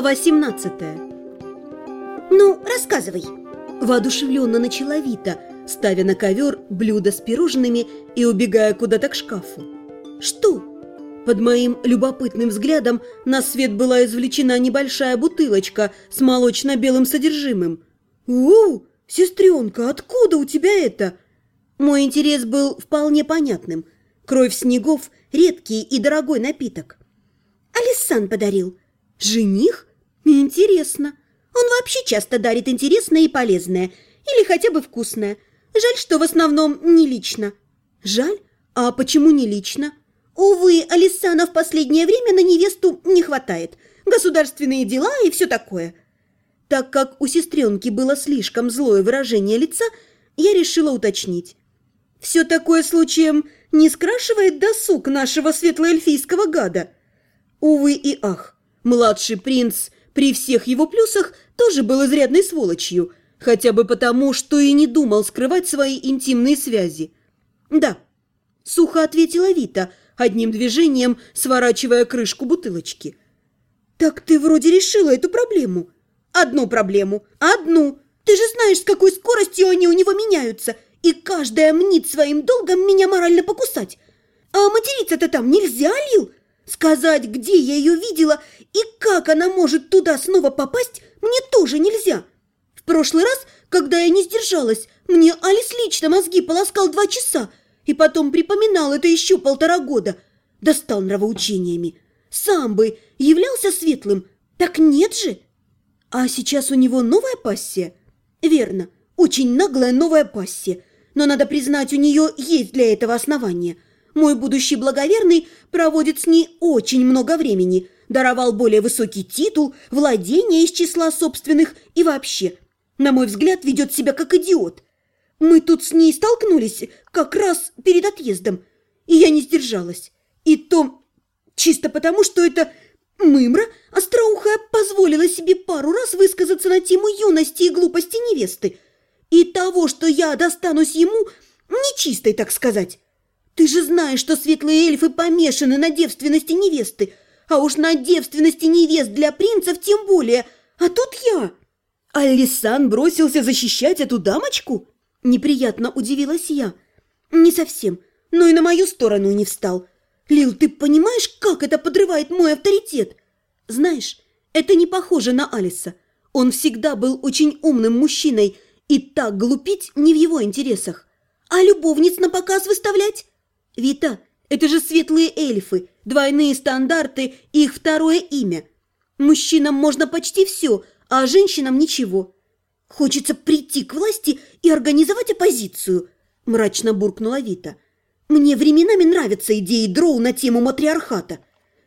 Глава 17 «Ну, рассказывай!» Воодушевленно начала Вита, ставя на ковер блюдо с пирожными и убегая куда-то к шкафу. «Что?» Под моим любопытным взглядом на свет была извлечена небольшая бутылочка с молочно-белым содержимым. «У, сестренка, откуда у тебя это?» Мой интерес был вполне понятным. Кровь снегов – редкий и дорогой напиток. Алиссан подарил. Жених? Интересно. Он вообще часто дарит интересное и полезное, или хотя бы вкусное. Жаль, что в основном не лично. Жаль? А почему не лично? Увы, Алисана в последнее время на невесту не хватает. Государственные дела и все такое. Так как у сестренки было слишком злое выражение лица, я решила уточнить. Все такое случаем не скрашивает досуг нашего светлоэльфийского гада? Увы и ах. Младший принц при всех его плюсах тоже был изрядной сволочью, хотя бы потому, что и не думал скрывать свои интимные связи. «Да», — сухо ответила Вита, одним движением сворачивая крышку бутылочки. «Так ты вроде решила эту проблему». «Одну проблему. Одну. Ты же знаешь, с какой скоростью они у него меняются, и каждая мнит своим долгом меня морально покусать. А материться-то там нельзя, Лил?» Сказать, где я ее видела и как она может туда снова попасть, мне тоже нельзя. В прошлый раз, когда я не сдержалась, мне Алис лично мозги полоскал два часа и потом припоминал это еще полтора года. Достал нравоучениями. Сам бы являлся светлым, так нет же. А сейчас у него новая пассия? Верно, очень наглая новая пассия. Но, надо признать, у нее есть для этого основания – мой будущий благоверный проводит с ней очень много времени, даровал более высокий титул, владение из числа собственных и вообще, на мой взгляд, ведет себя как идиот. Мы тут с ней столкнулись как раз перед отъездом, и я не сдержалась. И то чисто потому, что это мымра остроухая позволила себе пару раз высказаться на тему юности и глупости невесты и того, что я достанусь ему нечистой, так сказать. Ты же знаешь, что светлые эльфы помешаны на девственности невесты, а уж на девственности невест для принцев тем более. А тут я. Алисан бросился защищать эту дамочку? Неприятно удивилась я. Не совсем, но и на мою сторону не встал. Лил, ты понимаешь, как это подрывает мой авторитет? Знаешь, это не похоже на Алиса. Он всегда был очень умным мужчиной, и так глупить не в его интересах. А любовниц на показ выставлять? Вита, это же светлые эльфы, двойные стандарты их второе имя. Мужчинам можно почти все, а женщинам ничего. Хочется прийти к власти и организовать оппозицию, мрачно буркнула Вита. Мне временами нравятся идеи дроу на тему матриархата.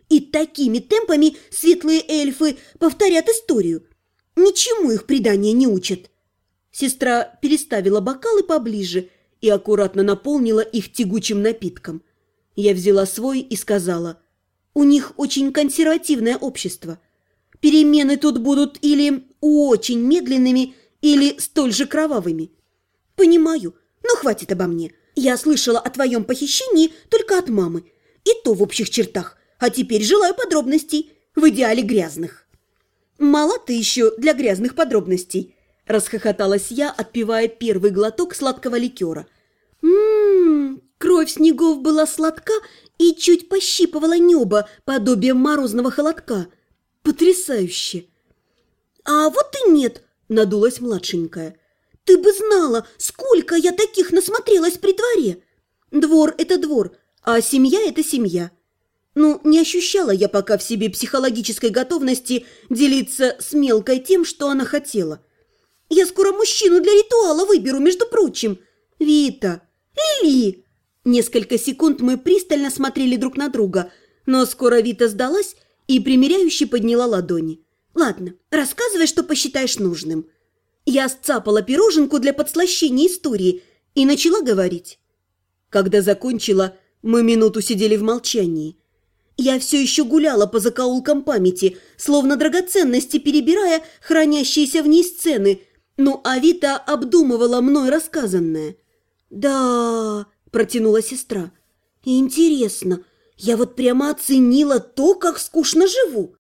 И такими темпами светлые эльфы повторят историю. Ничему их предания не учат. Сестра переставила бокалы поближе – и аккуратно наполнила их тягучим напитком. Я взяла свой и сказала, «У них очень консервативное общество. Перемены тут будут или очень медленными, или столь же кровавыми». «Понимаю, но хватит обо мне. Я слышала о твоем похищении только от мамы, и то в общих чертах, а теперь желаю подробностей, в идеале грязных». «Мало ты еще для грязных подробностей», – расхохоталась я, отпивая первый глоток сладкого ликера. Ммм, кровь снегов была сладка и чуть пощипывала небо, подобие морозного холодка. Потрясающе! А вот и нет, надулась младшенькая. Ты бы знала, сколько я таких насмотрелась при дворе. Двор – это двор, а семья – это семья. Ну, не ощущала я пока в себе психологической готовности делиться с мелкой тем, что она хотела. Я скоро мужчину для ритуала выберу, между прочим. Вита, Лили!» Несколько секунд мы пристально смотрели друг на друга, но скоро Вита сдалась и примиряюще подняла ладони. «Ладно, рассказывай, что посчитаешь нужным». Я сцапала пироженку для подслащения истории и начала говорить. Когда закончила, мы минуту сидели в молчании. Я все еще гуляла по закоулкам памяти, словно драгоценности перебирая хранящиеся в ней сцены, но Авита обдумывала мной рассказанное – «Да...» – протянула сестра. «Интересно, я вот прямо оценила то, как скучно живу.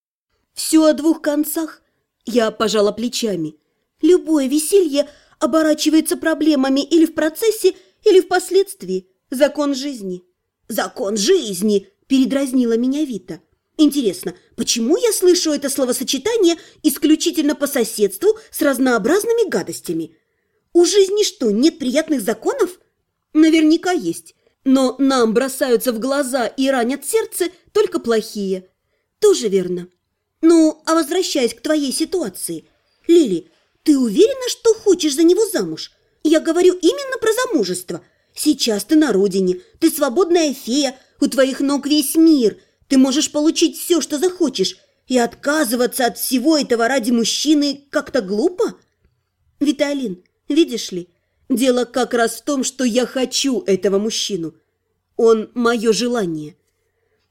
Все о двух концах. Я пожала плечами. Любое веселье оборачивается проблемами или в процессе, или впоследствии. Закон жизни. Закон жизни, передразнила меня Вита. Интересно, почему я слышу это словосочетание исключительно по соседству с разнообразными гадостями? У жизни что, нет приятных законов? Наверняка есть. Но нам бросаются в глаза и ранят сердце только плохие. Тоже верно. Ну, а возвращаясь к твоей ситуации. Лили, ты уверена, что хочешь за него замуж? Я говорю именно про замужество. Сейчас ты на родине, ты свободная фея, у твоих ног весь мир. Ты можешь получить все, что захочешь, и отказываться от всего этого ради мужчины как-то глупо? Виталин, видишь ли, дело как раз в том, что я хочу этого мужчину. Он мое желание.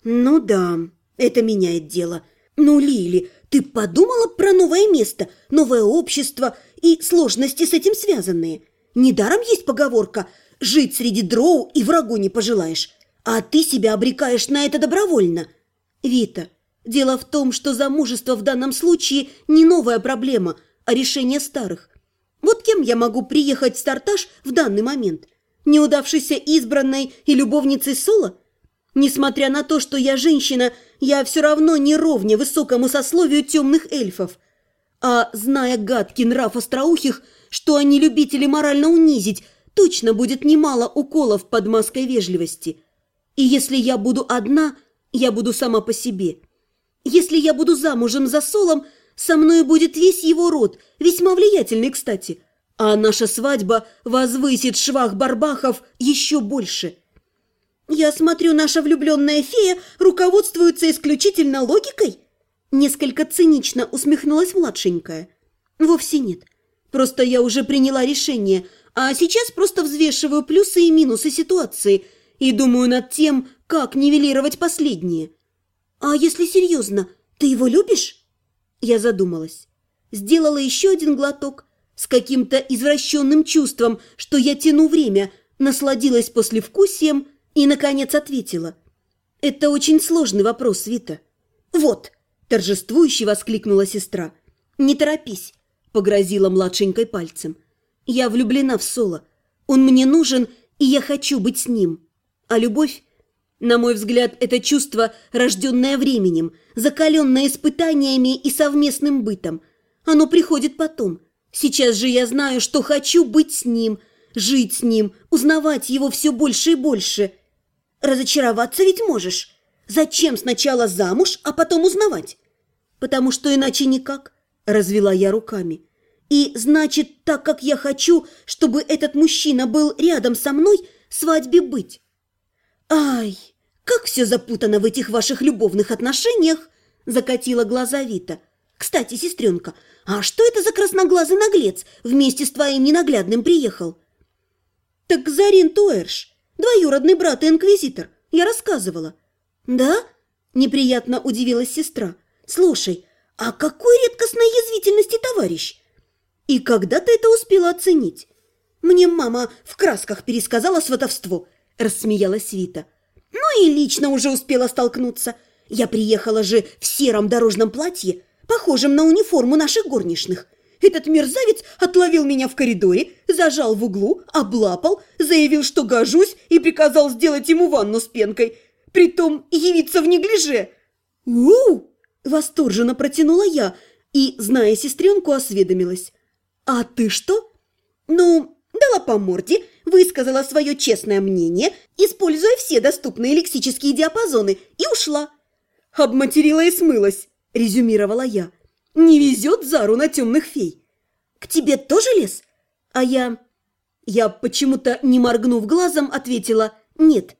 Ну да, это меняет дело. Ну, Лили, ты подумала про новое место, новое общество и сложности с этим связанные? Недаром есть поговорка «жить среди дроу и врагу не пожелаешь», а ты себя обрекаешь на это добровольно. Вита, дело в том, что замужество в данном случае не новая проблема, а решение старых. Вот кем я могу приехать в стартаж в данный момент? Неудавшейся избранной и любовницей Соло? Несмотря на то, что я женщина, я все равно не ровня высокому сословию темных эльфов. А зная гадкий нрав остроухих, что они любители морально унизить, точно будет немало уколов под маской вежливости. И если я буду одна, я буду сама по себе. Если я буду замужем за Солом, со мной будет весь его род, весьма влиятельный, кстати. А наша свадьба возвысит швах Барбахов еще больше – «Я смотрю, наша влюбленная фея руководствуется исключительно логикой?» Несколько цинично усмехнулась младшенькая. «Вовсе нет. Просто я уже приняла решение, а сейчас просто взвешиваю плюсы и минусы ситуации и думаю над тем, как нивелировать последние. А если серьезно, ты его любишь?» Я задумалась. Сделала еще один глоток с каким-то извращенным чувством, что я тяну время, насладилась послевкусием – и, наконец, ответила. «Это очень сложный вопрос, Вита». «Вот!» – торжествующе воскликнула сестра. «Не торопись», – погрозила младшенькой пальцем. «Я влюблена в Соло. Он мне нужен, и я хочу быть с ним. А любовь, на мой взгляд, это чувство, рожденное временем, закаленное испытаниями и совместным бытом. Оно приходит потом. Сейчас же я знаю, что хочу быть с ним, жить с ним, узнавать его все больше и больше». Разочароваться ведь можешь. Зачем сначала замуж, а потом узнавать? Потому что иначе никак, развела я руками. И значит, так как я хочу, чтобы этот мужчина был рядом со мной, свадьбе быть. Ай, как все запутано в этих ваших любовных отношениях, закатила глаза Вита. Кстати, сестренка, а что это за красноглазый наглец вместе с твоим ненаглядным приехал? Так Зарин Туэрш, Двоюродный брат и инквизитор. Я рассказывала». «Да?» – неприятно удивилась сестра. «Слушай, а какой редкостной язвительности товарищ? И когда ты это успела оценить?» «Мне мама в красках пересказала сватовство», – рассмеялась Вита. «Ну и лично уже успела столкнуться. Я приехала же в сером дорожном платье, похожем на униформу наших горничных. Этот мерзавец отловил меня в коридоре, зажал в углу, облапал, заявил, что гожусь и приказал сделать ему ванну с пенкой, притом явиться в неглиже. «У-у!» – восторженно протянула я и, зная сестренку, осведомилась. «А ты что?» «Ну, дала по морде, высказала свое честное мнение, используя все доступные лексические диапазоны, и ушла». «Обматерила и смылась», – резюмировала я. Не везет Зару на темных фей. К тебе тоже лес? А я... Я почему-то, не моргнув глазом, ответила «нет».